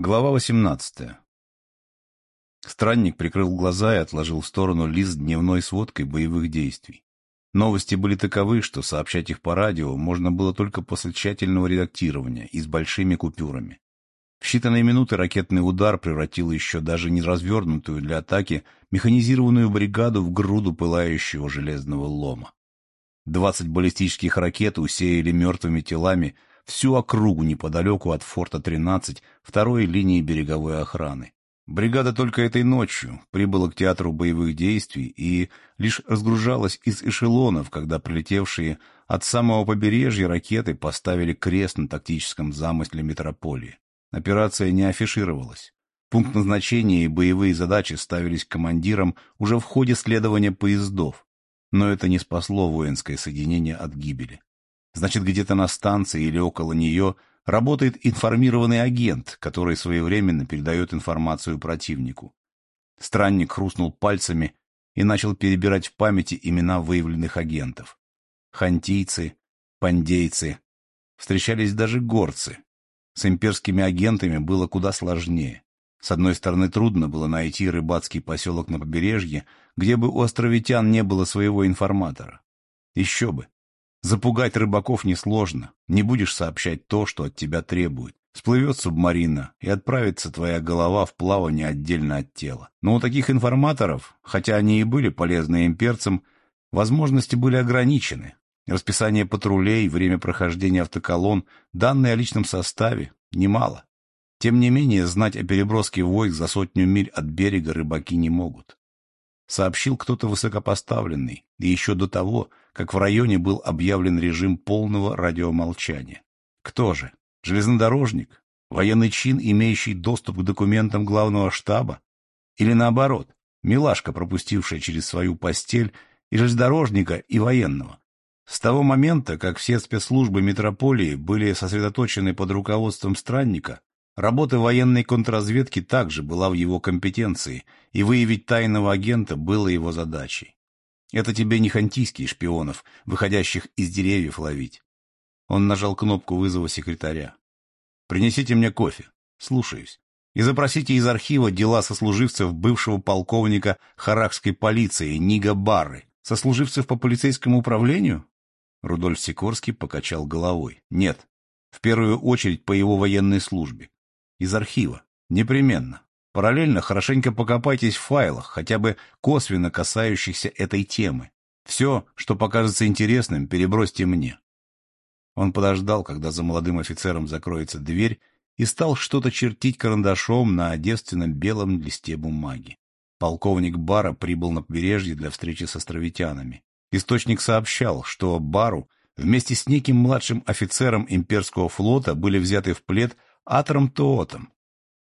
Глава 18. Странник прикрыл глаза и отложил в сторону лист дневной сводкой боевых действий. Новости были таковы, что сообщать их по радио можно было только после тщательного редактирования и с большими купюрами. В считанные минуты ракетный удар превратил еще даже не развернутую для атаки механизированную бригаду в груду пылающего железного лома. Двадцать баллистических ракет усеяли мертвыми телами всю округу неподалеку от форта 13 второй линии береговой охраны. Бригада только этой ночью прибыла к театру боевых действий и лишь разгружалась из эшелонов, когда прилетевшие от самого побережья ракеты поставили крест на тактическом замысле метрополии. Операция не афишировалась. Пункт назначения и боевые задачи ставились командиром уже в ходе следования поездов. Но это не спасло воинское соединение от гибели. Значит, где-то на станции или около нее работает информированный агент, который своевременно передает информацию противнику. Странник хрустнул пальцами и начал перебирать в памяти имена выявленных агентов. Хантийцы, пандейцы, встречались даже горцы. С имперскими агентами было куда сложнее. С одной стороны, трудно было найти рыбацкий поселок на побережье, где бы у островитян не было своего информатора. Еще бы. Запугать рыбаков несложно. Не будешь сообщать то, что от тебя требуют. Сплывет субмарина, и отправится твоя голова в плавание отдельно от тела. Но у таких информаторов, хотя они и были полезны имперцам, возможности были ограничены. Расписание патрулей, время прохождения автоколонн, данные о личном составе — немало. Тем не менее, знать о переброске войск за сотню миль от берега рыбаки не могут сообщил кто-то высокопоставленный, и еще до того, как в районе был объявлен режим полного радиомолчания. Кто же? Железнодорожник? Военный чин, имеющий доступ к документам главного штаба? Или наоборот, милашка, пропустившая через свою постель и железнодорожника, и военного? С того момента, как все спецслужбы метрополии были сосредоточены под руководством странника, Работа военной контрразведки также была в его компетенции, и выявить тайного агента было его задачей. Это тебе не хантийские шпионов, выходящих из деревьев ловить. Он нажал кнопку вызова секретаря. «Принесите мне кофе. Слушаюсь. И запросите из архива дела сослуживцев бывшего полковника харакской полиции Нига Барры. Сослуживцев по полицейскому управлению?» Рудольф Сикорский покачал головой. «Нет. В первую очередь по его военной службе. Из архива. Непременно. Параллельно хорошенько покопайтесь в файлах, хотя бы косвенно касающихся этой темы. Все, что покажется интересным, перебросьте мне. Он подождал, когда за молодым офицером закроется дверь, и стал что-то чертить карандашом на девственном белом листе бумаги. Полковник Бара прибыл на побережье для встречи с островитянами. Источник сообщал, что Бару вместе с неким младшим офицером имперского флота были взяты в плед Атром-то-отом.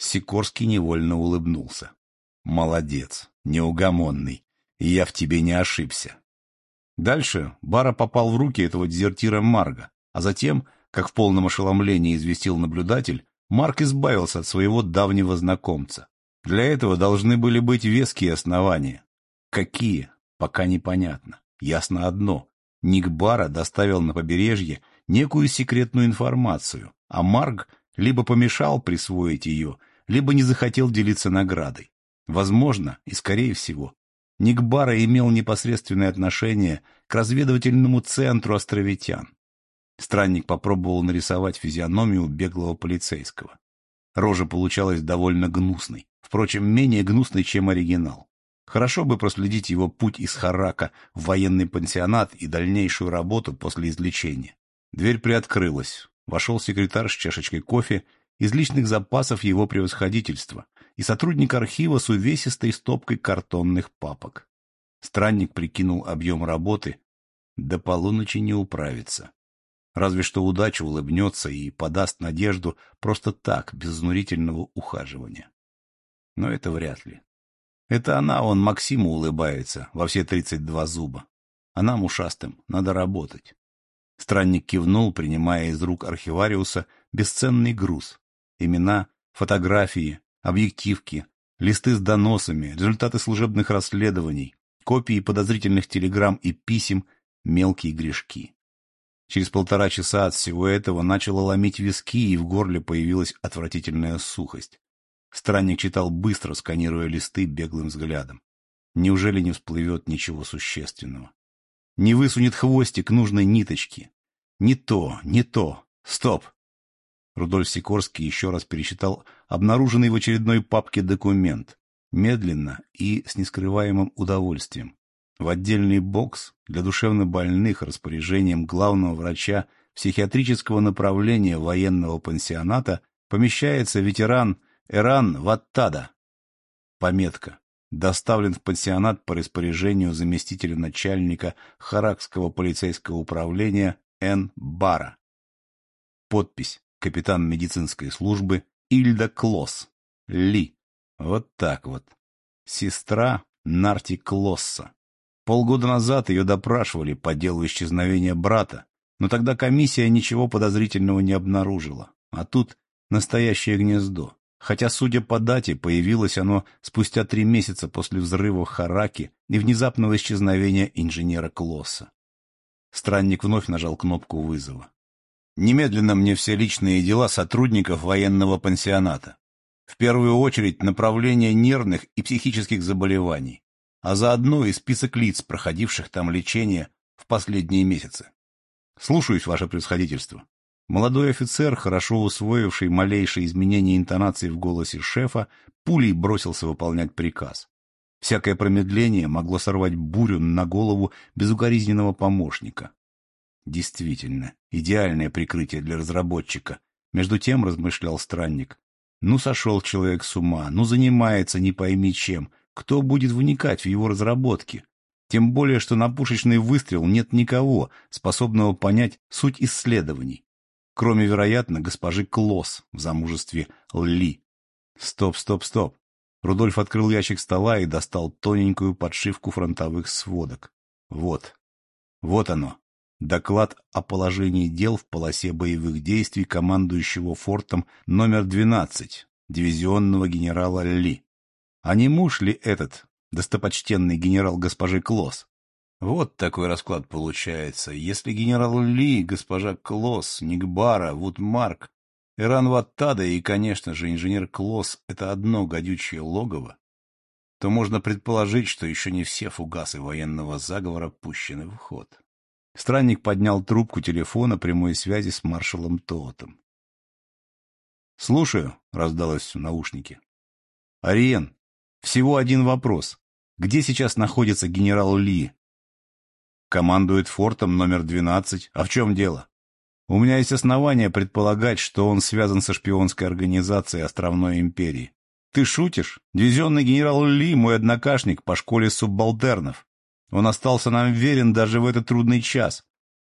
Сикорский невольно улыбнулся. Молодец, неугомонный. Я в тебе не ошибся. Дальше Бара попал в руки этого дезертира Марга, а затем, как в полном ошеломлении известил наблюдатель, Марк избавился от своего давнего знакомца. Для этого должны были быть веские основания. Какие? Пока непонятно. Ясно одно. Ник Бара доставил на побережье некую секретную информацию, а Марк либо помешал присвоить ее, либо не захотел делиться наградой. Возможно, и скорее всего, Ник Бара имел непосредственное отношение к разведывательному центру островитян. Странник попробовал нарисовать физиономию беглого полицейского. Рожа получалась довольно гнусной, впрочем, менее гнусной, чем оригинал. Хорошо бы проследить его путь из Харака в военный пансионат и дальнейшую работу после излечения. Дверь приоткрылась вошел секретарь с чашечкой кофе из личных запасов его превосходительства и сотрудник архива с увесистой стопкой картонных папок. Странник прикинул объем работы. До полуночи не управится. Разве что удача улыбнется и подаст надежду просто так, без изнурительного ухаживания. Но это вряд ли. Это она, он Максиму улыбается во все тридцать два зуба. А нам, ушастым, надо работать. Странник кивнул, принимая из рук архивариуса бесценный груз. Имена, фотографии, объективки, листы с доносами, результаты служебных расследований, копии подозрительных телеграмм и писем, мелкие грешки. Через полтора часа от всего этого начало ломить виски, и в горле появилась отвратительная сухость. Странник читал быстро, сканируя листы беглым взглядом. Неужели не всплывет ничего существенного? Не высунет хвостик нужной ниточки. Не то, не то. Стоп! Рудольф Сикорский еще раз пересчитал обнаруженный в очередной папке документ. Медленно и с нескрываемым удовольствием. В отдельный бокс для душевнобольных распоряжением главного врача психиатрического направления военного пансионата помещается ветеран Эран Ваттада. Пометка. Доставлен в пансионат по распоряжению заместителя начальника Харакского полицейского управления Н. Бара. Подпись. Капитан медицинской службы Ильда Клосс. Ли. Вот так вот. Сестра Нарти Клосса. Полгода назад ее допрашивали по делу исчезновения брата, но тогда комиссия ничего подозрительного не обнаружила. А тут настоящее гнездо. Хотя, судя по дате, появилось оно спустя три месяца после взрыва в Хараке и внезапного исчезновения инженера Клосса. Странник вновь нажал кнопку вызова. «Немедленно мне все личные дела сотрудников военного пансионата. В первую очередь направление нервных и психических заболеваний а заодно и список лиц, проходивших там лечение в последние месяцы. Слушаюсь, ваше превосходительство. Молодой офицер, хорошо усвоивший малейшие изменения интонации в голосе шефа, пулей бросился выполнять приказ. Всякое промедление могло сорвать бурю на голову безукоризненного помощника. Действительно, идеальное прикрытие для разработчика. Между тем размышлял странник. Ну, сошел человек с ума, ну, занимается не пойми чем, кто будет вникать в его разработки? Тем более, что на пушечный выстрел нет никого, способного понять суть исследований. Кроме, вероятно, госпожи Клосс в замужестве Ли. Стоп, стоп, стоп. Рудольф открыл ящик стола и достал тоненькую подшивку фронтовых сводок. Вот. Вот оно. Доклад о положении дел в полосе боевых действий командующего фортом номер 12 дивизионного генерала Ли. А не муж ли этот, достопочтенный генерал госпожи Клосс? Вот такой расклад получается. Если генерал Ли, госпожа Клосс, Нигбара, Вудмарк, Иран Ваттада и, конечно же, инженер Клосс — это одно гадючее логово, то можно предположить, что еще не все фугасы военного заговора пущены в ход. Странник поднял трубку телефона прямой связи с маршалом Тоотом. «Слушаю», — раздалось в наушнике. «Ариен, всего один вопрос. Где сейчас находится генерал Ли? Командует фортом номер 12. А в чем дело? У меня есть основания предполагать, что он связан со шпионской организацией Островной империи. Ты шутишь? Дивизионный генерал Ли – мой однокашник по школе суббалтернов. Он остался нам верен даже в этот трудный час.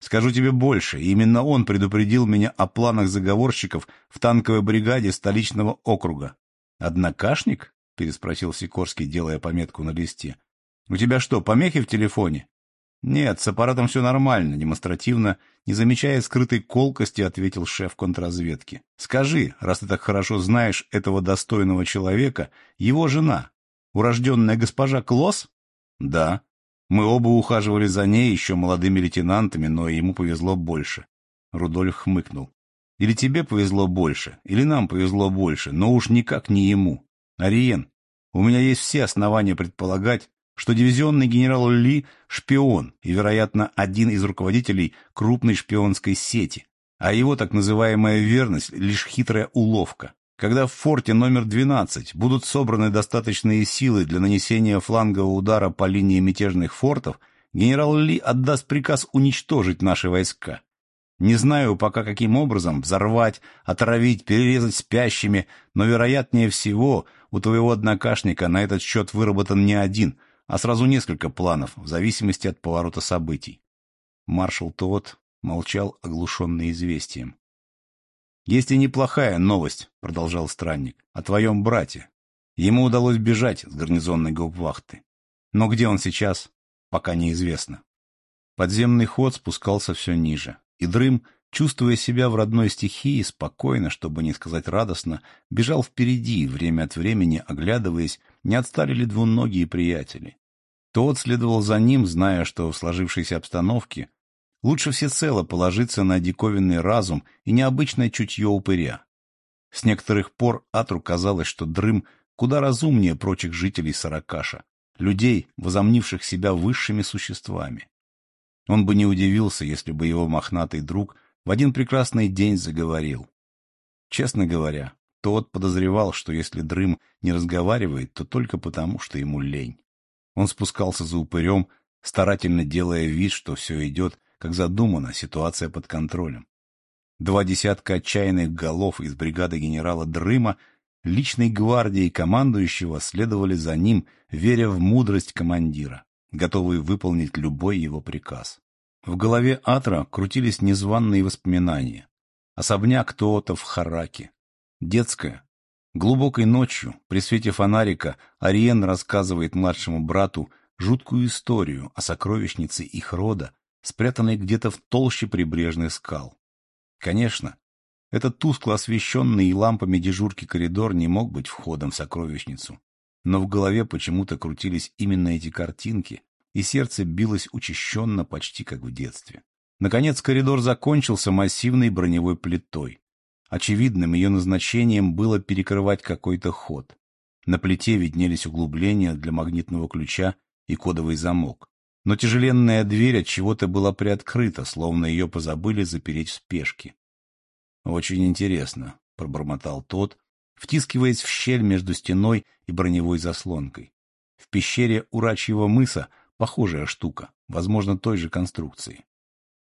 Скажу тебе больше, именно он предупредил меня о планах заговорщиков в танковой бригаде столичного округа. Однокашник? — переспросил Сикорский, делая пометку на листе. — У тебя что, помехи в телефоне? — Нет, с аппаратом все нормально, демонстративно, не замечая скрытой колкости, ответил шеф контрразведки. — Скажи, раз ты так хорошо знаешь этого достойного человека, его жена, урожденная госпожа Клосс? — Да. Мы оба ухаживали за ней еще молодыми лейтенантами, но ему повезло больше. Рудольф хмыкнул. Или тебе повезло больше, или нам повезло больше, но уж никак не ему. Ариен, у меня есть все основания предполагать, что дивизионный генерал Ли – шпион и, вероятно, один из руководителей крупной шпионской сети, а его так называемая верность – лишь хитрая уловка. Когда в форте номер 12 будут собраны достаточные силы для нанесения флангового удара по линии мятежных фортов, генерал Ли отдаст приказ уничтожить наши войска. Не знаю пока каким образом взорвать, отравить, перерезать спящими, но вероятнее всего у твоего однокашника на этот счет выработан не один, а сразу несколько планов, в зависимости от поворота событий. Маршал Тот молчал, оглушенный известием. «Есть и неплохая новость», — продолжал странник, — «о твоем брате. Ему удалось бежать с гарнизонной гауптвахты. Но где он сейчас, пока неизвестно». Подземный ход спускался все ниже, и Дрым чувствуя себя в родной стихии, спокойно, чтобы не сказать радостно, бежал впереди, время от времени оглядываясь, не отстали ли двуногие приятели. Тот следовал за ним, зная, что в сложившейся обстановке Лучше всецело положиться на диковинный разум и необычное чутье упыря. С некоторых пор Атру казалось, что Дрым куда разумнее прочих жителей Саракаша, людей, возомнивших себя высшими существами. Он бы не удивился, если бы его мохнатый друг в один прекрасный день заговорил. Честно говоря, тот подозревал, что если Дрым не разговаривает, то только потому, что ему лень. Он спускался за упырем, старательно делая вид, что все идет как задумано, ситуация под контролем. Два десятка отчаянных голов из бригады генерала Дрыма, личной гвардии командующего, следовали за ним, веря в мудрость командира, готовые выполнить любой его приказ. В голове Атра крутились незваные воспоминания. Особняк Тоота в Хараке. Детская. Глубокой ночью, при свете фонарика, Ариен рассказывает младшему брату жуткую историю о сокровищнице их рода, спрятанный где-то в толще прибрежных скал. Конечно, этот тускло освещенный лампами дежурки коридор не мог быть входом в сокровищницу, но в голове почему-то крутились именно эти картинки, и сердце билось учащенно, почти как в детстве. Наконец коридор закончился массивной броневой плитой. Очевидным ее назначением было перекрывать какой-то ход. На плите виднелись углубления для магнитного ключа и кодовый замок. Но тяжеленная дверь от чего-то была приоткрыта, словно ее позабыли запереть в спешке. Очень интересно, пробормотал тот, втискиваясь в щель между стеной и броневой заслонкой. В пещере у Рачьего мыса похожая штука, возможно, той же конструкции.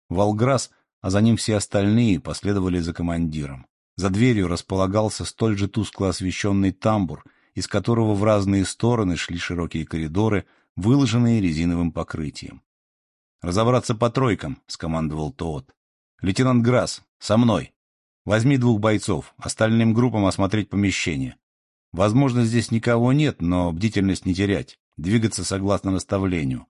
Волграс, а за ним все остальные, последовали за командиром. За дверью располагался столь же тускло освещенный тамбур, из которого в разные стороны шли широкие коридоры, выложенные резиновым покрытием. «Разобраться по тройкам», — скомандовал Тоот. «Лейтенант Грасс, со мной. Возьми двух бойцов, остальным группам осмотреть помещение. Возможно, здесь никого нет, но бдительность не терять, двигаться согласно наставлению.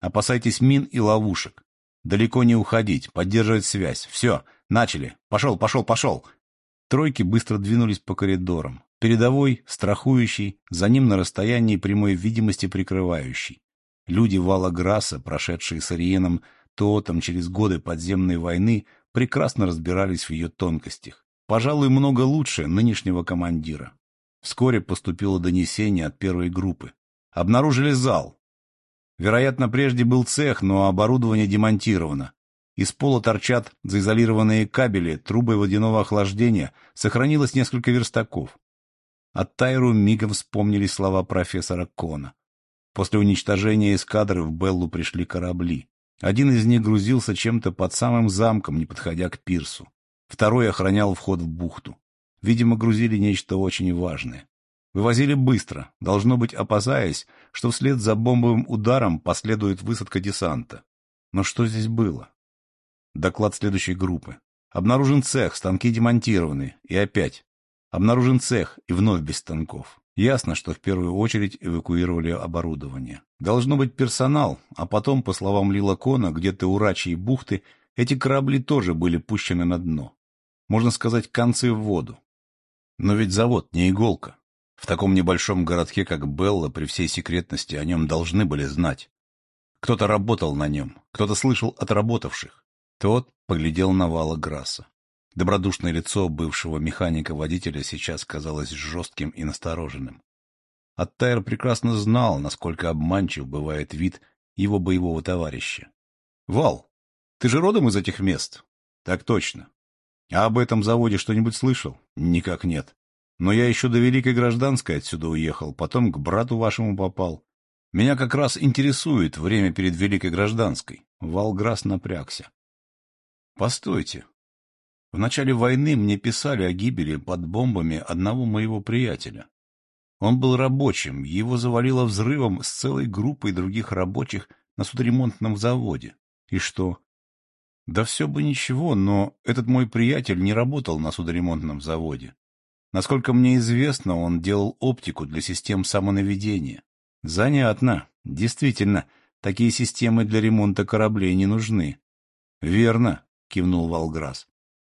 Опасайтесь мин и ловушек. Далеко не уходить, поддерживать связь. Все, начали. Пошел, пошел, пошел!» Тройки быстро двинулись по коридорам. Передовой, страхующий, за ним на расстоянии прямой видимости прикрывающий. Люди вала Грасса, прошедшие с Ариеном Тоотом через годы подземной войны, прекрасно разбирались в ее тонкостях. Пожалуй, много лучше нынешнего командира. Вскоре поступило донесение от первой группы. Обнаружили зал. Вероятно, прежде был цех, но оборудование демонтировано. Из пола торчат заизолированные кабели, трубы водяного охлаждения, сохранилось несколько верстаков. От Тайру мигом вспомнили слова профессора Кона. После уничтожения эскадры в Беллу пришли корабли. Один из них грузился чем-то под самым замком, не подходя к пирсу. Второй охранял вход в бухту. Видимо, грузили нечто очень важное. Вывозили быстро, должно быть, опасаясь, что вслед за бомбовым ударом последует высадка десанта. Но что здесь было? Доклад следующей группы. Обнаружен цех, станки демонтированы. И опять. Обнаружен цех, и вновь без станков. Ясно, что в первую очередь эвакуировали оборудование. Должно быть персонал, а потом, по словам Лилакона, где-то у Рачи и бухты, эти корабли тоже были пущены на дно. Можно сказать, концы в воду. Но ведь завод не иголка. В таком небольшом городке, как Белла, при всей секретности о нем должны были знать. Кто-то работал на нем, кто-то слышал от работавших. Тот поглядел на Вала Грасса. Добродушное лицо бывшего механика-водителя сейчас казалось жестким и настороженным. Аттайр прекрасно знал, насколько обманчив бывает вид его боевого товарища. — Вал, ты же родом из этих мест? — Так точно. — А об этом заводе что-нибудь слышал? — Никак нет. Но я еще до Великой Гражданской отсюда уехал, потом к брату вашему попал. Меня как раз интересует время перед Великой Гражданской. Валграс напрягся. — Постойте, в начале войны мне писали о гибели под бомбами одного моего приятеля. Он был рабочим, его завалило взрывом с целой группой других рабочих на судоремонтном заводе. И что? Да все бы ничего, но этот мой приятель не работал на судоремонтном заводе. Насколько мне известно, он делал оптику для систем самонаведения. Занятно. Действительно, такие системы для ремонта кораблей не нужны. Верно, кивнул Волграс.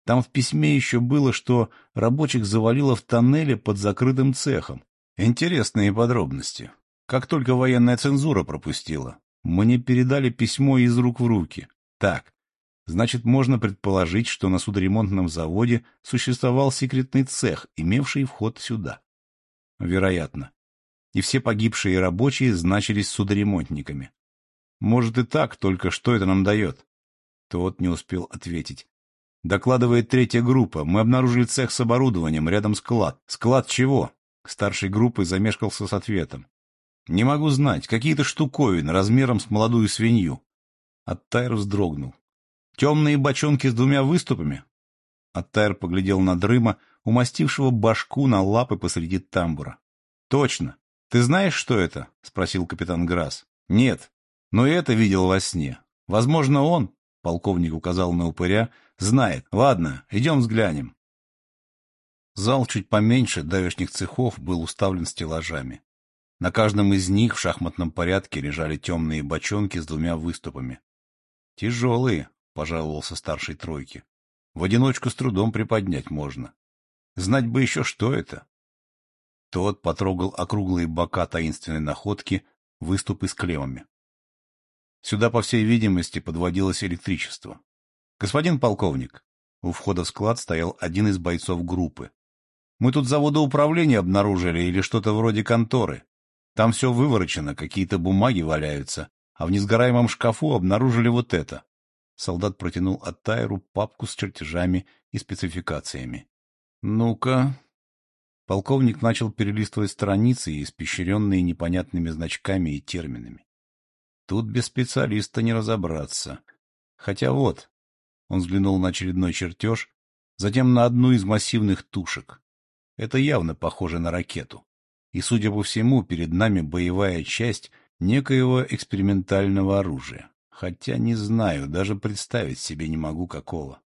Там в письме еще было, что рабочих завалило в тоннеле под закрытым цехом. Интересные подробности. Как только военная цензура пропустила. Мне передали письмо из рук в руки. Так, Значит, можно предположить, что на судоремонтном заводе существовал секретный цех, имевший вход сюда. Вероятно. И все погибшие рабочие значились судоремонтниками. Может и так, только что это нам дает? Тот не успел ответить. Докладывает третья группа. Мы обнаружили цех с оборудованием, рядом склад. Склад чего? Старший группы замешкался с ответом. Не могу знать. Какие-то штуковины размером с молодую свинью. Оттайр вздрогнул. Темные бочонки с двумя выступами? Оттайр поглядел на Дрыма, умастившего башку на лапы посреди тамбура. — Точно. Ты знаешь, что это? — спросил капитан Грасс. — Нет. Но это видел во сне. Возможно, он, — полковник указал на упыря, — знает. Ладно, идем взглянем. Зал чуть поменьше давешних цехов был уставлен стеллажами. На каждом из них в шахматном порядке лежали темные бочонки с двумя выступами. — Тяжелые, — пожаловался старший тройки. — В одиночку с трудом приподнять можно. Знать бы еще, что это. Тот потрогал округлые бока таинственной находки, выступы с клеммами. Сюда, по всей видимости, подводилось электричество. — Господин полковник, у входа в склад стоял один из бойцов группы. Мы тут заводоуправление обнаружили или что-то вроде конторы. Там все выворочено, какие-то бумаги валяются, а в несгораемом шкафу обнаружили вот это. Солдат протянул Аттайру папку с чертежами и спецификациями. «Ну-ка...» Полковник начал перелистывать страницы, испещренные непонятными значками и терминами. Тут без специалиста не разобраться. Хотя вот... Он взглянул на очередной чертеж, затем на одну из массивных тушек. Это явно похоже на ракету. И, судя по всему, перед нами боевая часть некоего экспериментального оружия. Хотя не знаю, даже представить себе не могу какого.